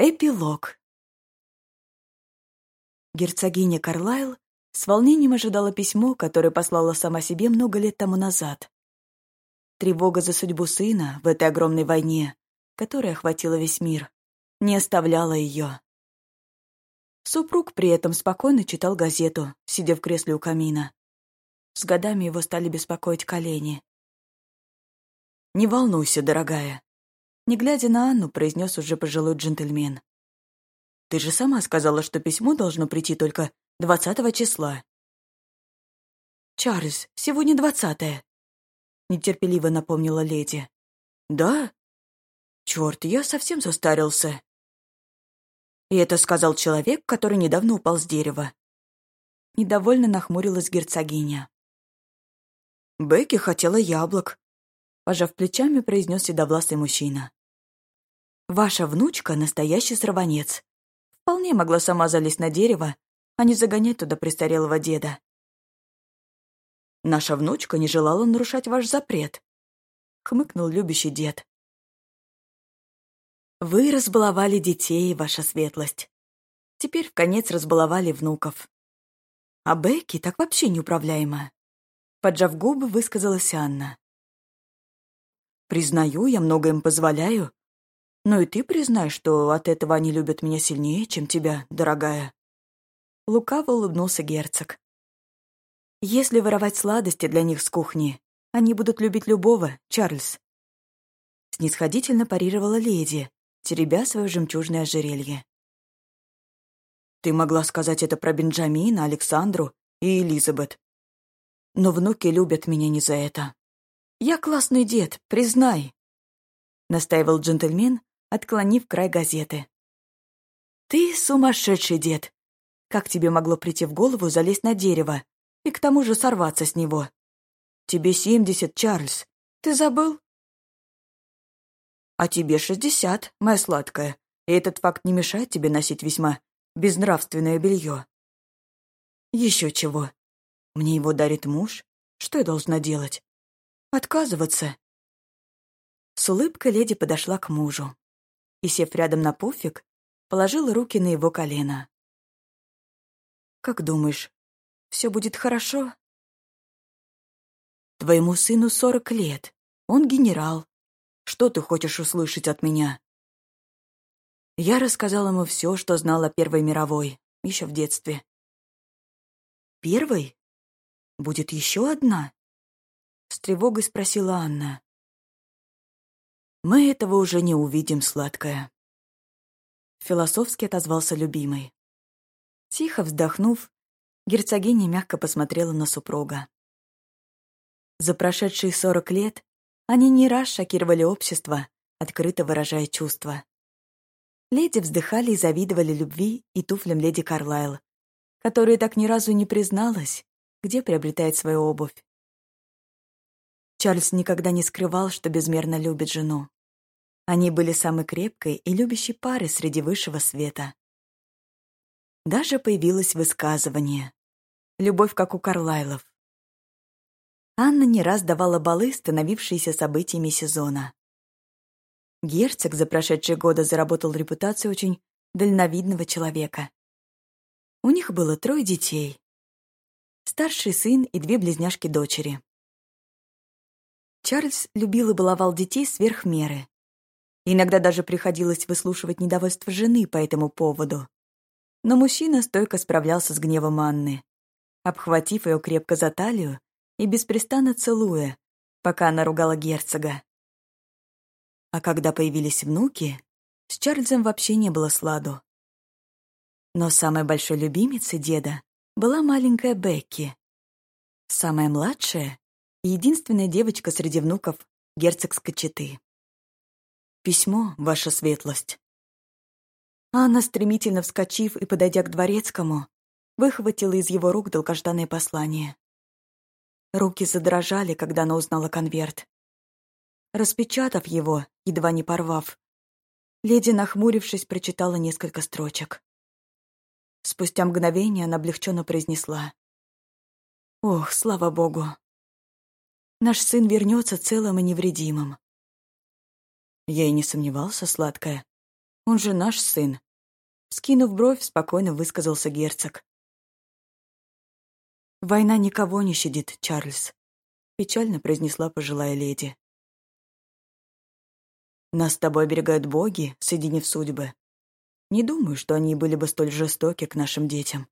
Эпилог. Герцогиня Карлайл с волнением ожидала письмо, которое послала сама себе много лет тому назад. Тревога за судьбу сына в этой огромной войне, которая охватила весь мир, не оставляла ее. Супруг при этом спокойно читал газету, сидя в кресле у камина. С годами его стали беспокоить колени. «Не волнуйся, дорогая», не глядя на Анну, произнес уже пожилой джентльмен. «Ты же сама сказала, что письмо должно прийти только двадцатого числа». «Чарльз, сегодня двадцатое», — нетерпеливо напомнила леди. «Да? Черт, я совсем состарился». И это сказал человек, который недавно упал с дерева. Недовольно нахмурилась герцогиня. Бекки хотела яблок, пожав плечами, произнес седовласый мужчина. Ваша внучка — настоящий сорванец. Вполне могла сама залезть на дерево, а не загонять туда престарелого деда. Наша внучка не желала нарушать ваш запрет, — хмыкнул любящий дед. Вы разбаловали детей, ваша светлость. Теперь в конец разбаловали внуков. А Бекки так вообще неуправляема. Поджав губы, высказалась Анна. Признаю, я много им позволяю, но и ты признай, что от этого они любят меня сильнее, чем тебя, дорогая». Лукаво улыбнулся герцог. «Если воровать сладости для них с кухни, они будут любить любого, Чарльз». Снисходительно парировала леди, теребя свое жемчужное ожерелье. «Ты могла сказать это про Бенджамина, Александру и Элизабет. Но внуки любят меня не за это. Я классный дед, признай», — настаивал джентльмен, отклонив край газеты. «Ты сумасшедший дед! Как тебе могло прийти в голову залезть на дерево и к тому же сорваться с него? Тебе семьдесят, Чарльз. Ты забыл?» «А тебе шестьдесят, моя сладкая, и этот факт не мешает тебе носить весьма безнравственное белье. Еще чего. Мне его дарит муж. Что я должна делать? Отказываться?» С улыбкой леди подошла к мужу и, сев рядом на пуфик, положила руки на его колено. «Как думаешь, все будет хорошо?» «Твоему сыну сорок лет. Он генерал. Что ты хочешь услышать от меня?» Я рассказал ему все, что знал о Первой мировой, еще в детстве. «Первой? Будет еще одна?» С тревогой спросила Анна. Мы этого уже не увидим, сладкая. Философски отозвался любимый. Тихо вздохнув, герцогиня мягко посмотрела на супруга. За прошедшие сорок лет они не раз шокировали общество, открыто выражая чувства. Леди вздыхали и завидовали любви и туфлям леди Карлайл, которая так ни разу не призналась, где приобретает свою обувь. Чарльз никогда не скрывал, что безмерно любит жену. Они были самой крепкой и любящей парой среди высшего света. Даже появилось высказывание «Любовь, как у Карлайлов». Анна не раз давала балы, становившиеся событиями сезона. Герцог за прошедшие годы заработал репутацию очень дальновидного человека. У них было трое детей. Старший сын и две близняшки-дочери. Чарльз любил и баловал детей сверх меры. Иногда даже приходилось выслушивать недовольство жены по этому поводу. Но мужчина стойко справлялся с гневом Анны, обхватив ее крепко за талию и беспрестанно целуя, пока она ругала герцога. А когда появились внуки, с Чарльзом вообще не было сладу. Но самой большой любимицей деда была маленькая Бекки. Самая младшая и единственная девочка среди внуков герцогской четы. Письмо, ваша светлость». Анна, стремительно вскочив и подойдя к дворецкому, выхватила из его рук долгожданное послание. Руки задрожали, когда она узнала конверт. Распечатав его, едва не порвав, леди, нахмурившись, прочитала несколько строчек. Спустя мгновение она облегченно произнесла. «Ох, слава богу! Наш сын вернется целым и невредимым. Я и не сомневался, сладкая. Он же наш сын. Скинув бровь, спокойно высказался герцог. «Война никого не щадит, Чарльз», — печально произнесла пожилая леди. «Нас с тобой оберегают боги, соединив судьбы. Не думаю, что они были бы столь жестоки к нашим детям».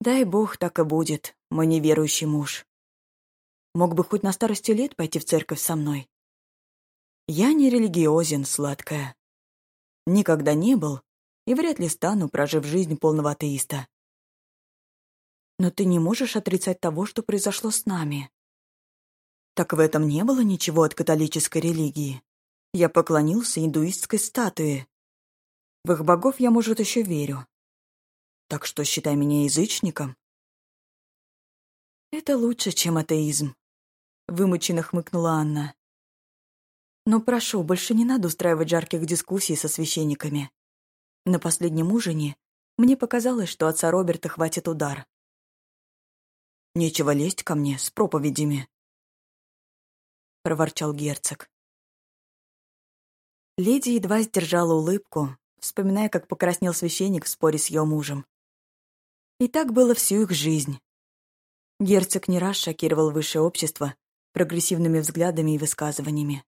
«Дай бог, так и будет, мой неверующий муж. Мог бы хоть на старости лет пойти в церковь со мной. Я не религиозен, сладкая. Никогда не был и вряд ли стану, прожив жизнь полного атеиста. Но ты не можешь отрицать того, что произошло с нами. Так в этом не было ничего от католической религии. Я поклонился индуистской статуе. В их богов я, может, еще верю. Так что считай меня язычником. Это лучше, чем атеизм. Вымученно хмыкнула Анна. Но прошу, больше не надо устраивать жарких дискуссий со священниками. На последнем ужине мне показалось, что отца Роберта хватит удар. «Нечего лезть ко мне с проповедями», — проворчал герцог. Леди едва сдержала улыбку, вспоминая, как покраснел священник в споре с ее мужем. И так было всю их жизнь. Герцог не раз шокировал высшее общество прогрессивными взглядами и высказываниями.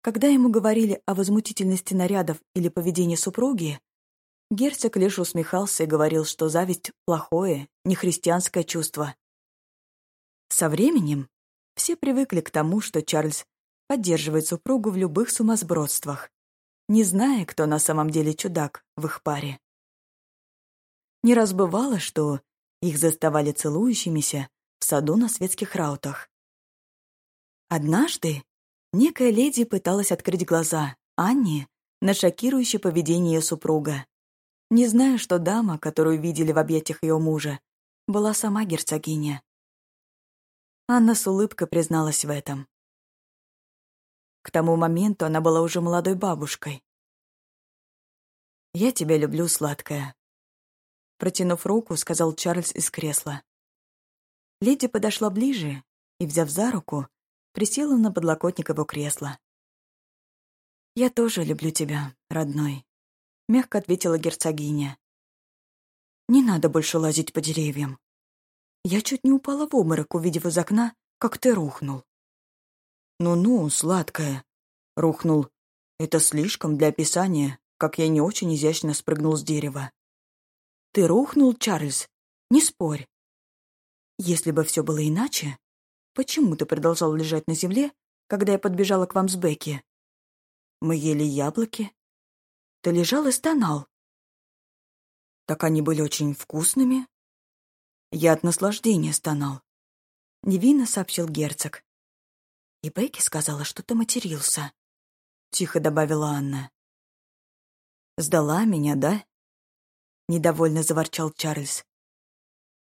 Когда ему говорили о возмутительности нарядов или поведении супруги, герцог лишь усмехался и говорил, что зависть — плохое, нехристианское чувство. Со временем все привыкли к тому, что Чарльз поддерживает супругу в любых сумасбродствах, не зная, кто на самом деле чудак в их паре. Не раз бывало, что их заставали целующимися в саду на светских раутах. Однажды Некая леди пыталась открыть глаза Анне на шокирующее поведение ее супруга, не зная, что дама, которую видели в объятиях ее мужа, была сама герцогиня. Анна с улыбкой призналась в этом. К тому моменту она была уже молодой бабушкой. «Я тебя люблю, сладкая», — протянув руку, сказал Чарльз из кресла. Леди подошла ближе и, взяв за руку, присела на подлокотник его кресла. «Я тоже люблю тебя, родной», — мягко ответила герцогиня. «Не надо больше лазить по деревьям. Я чуть не упала в обморок, увидев из окна, как ты рухнул». «Ну-ну, сладкая», — рухнул. «Это слишком для описания, как я не очень изящно спрыгнул с дерева». «Ты рухнул, Чарльз? Не спорь. Если бы все было иначе, Почему ты продолжал лежать на земле, когда я подбежала к вам с Бекки? Мы ели яблоки. Ты лежал и стонал. Так они были очень вкусными. Я от наслаждения стонал. Невинно сообщил герцог. И Бекки сказала, что ты матерился. Тихо добавила Анна. «Сдала меня, да?» Недовольно заворчал Чарльз.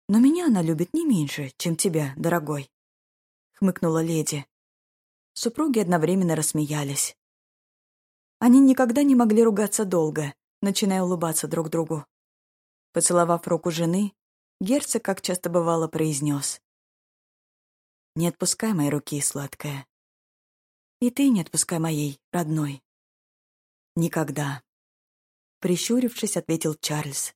«Но меня она любит не меньше, чем тебя, дорогой» хмыкнула леди. Супруги одновременно рассмеялись. Они никогда не могли ругаться долго, начиная улыбаться друг другу. Поцеловав руку жены, герцог, как часто бывало, произнес. «Не отпускай моей руки, сладкая. И ты не отпускай моей, родной. Никогда». Прищурившись, ответил Чарльз.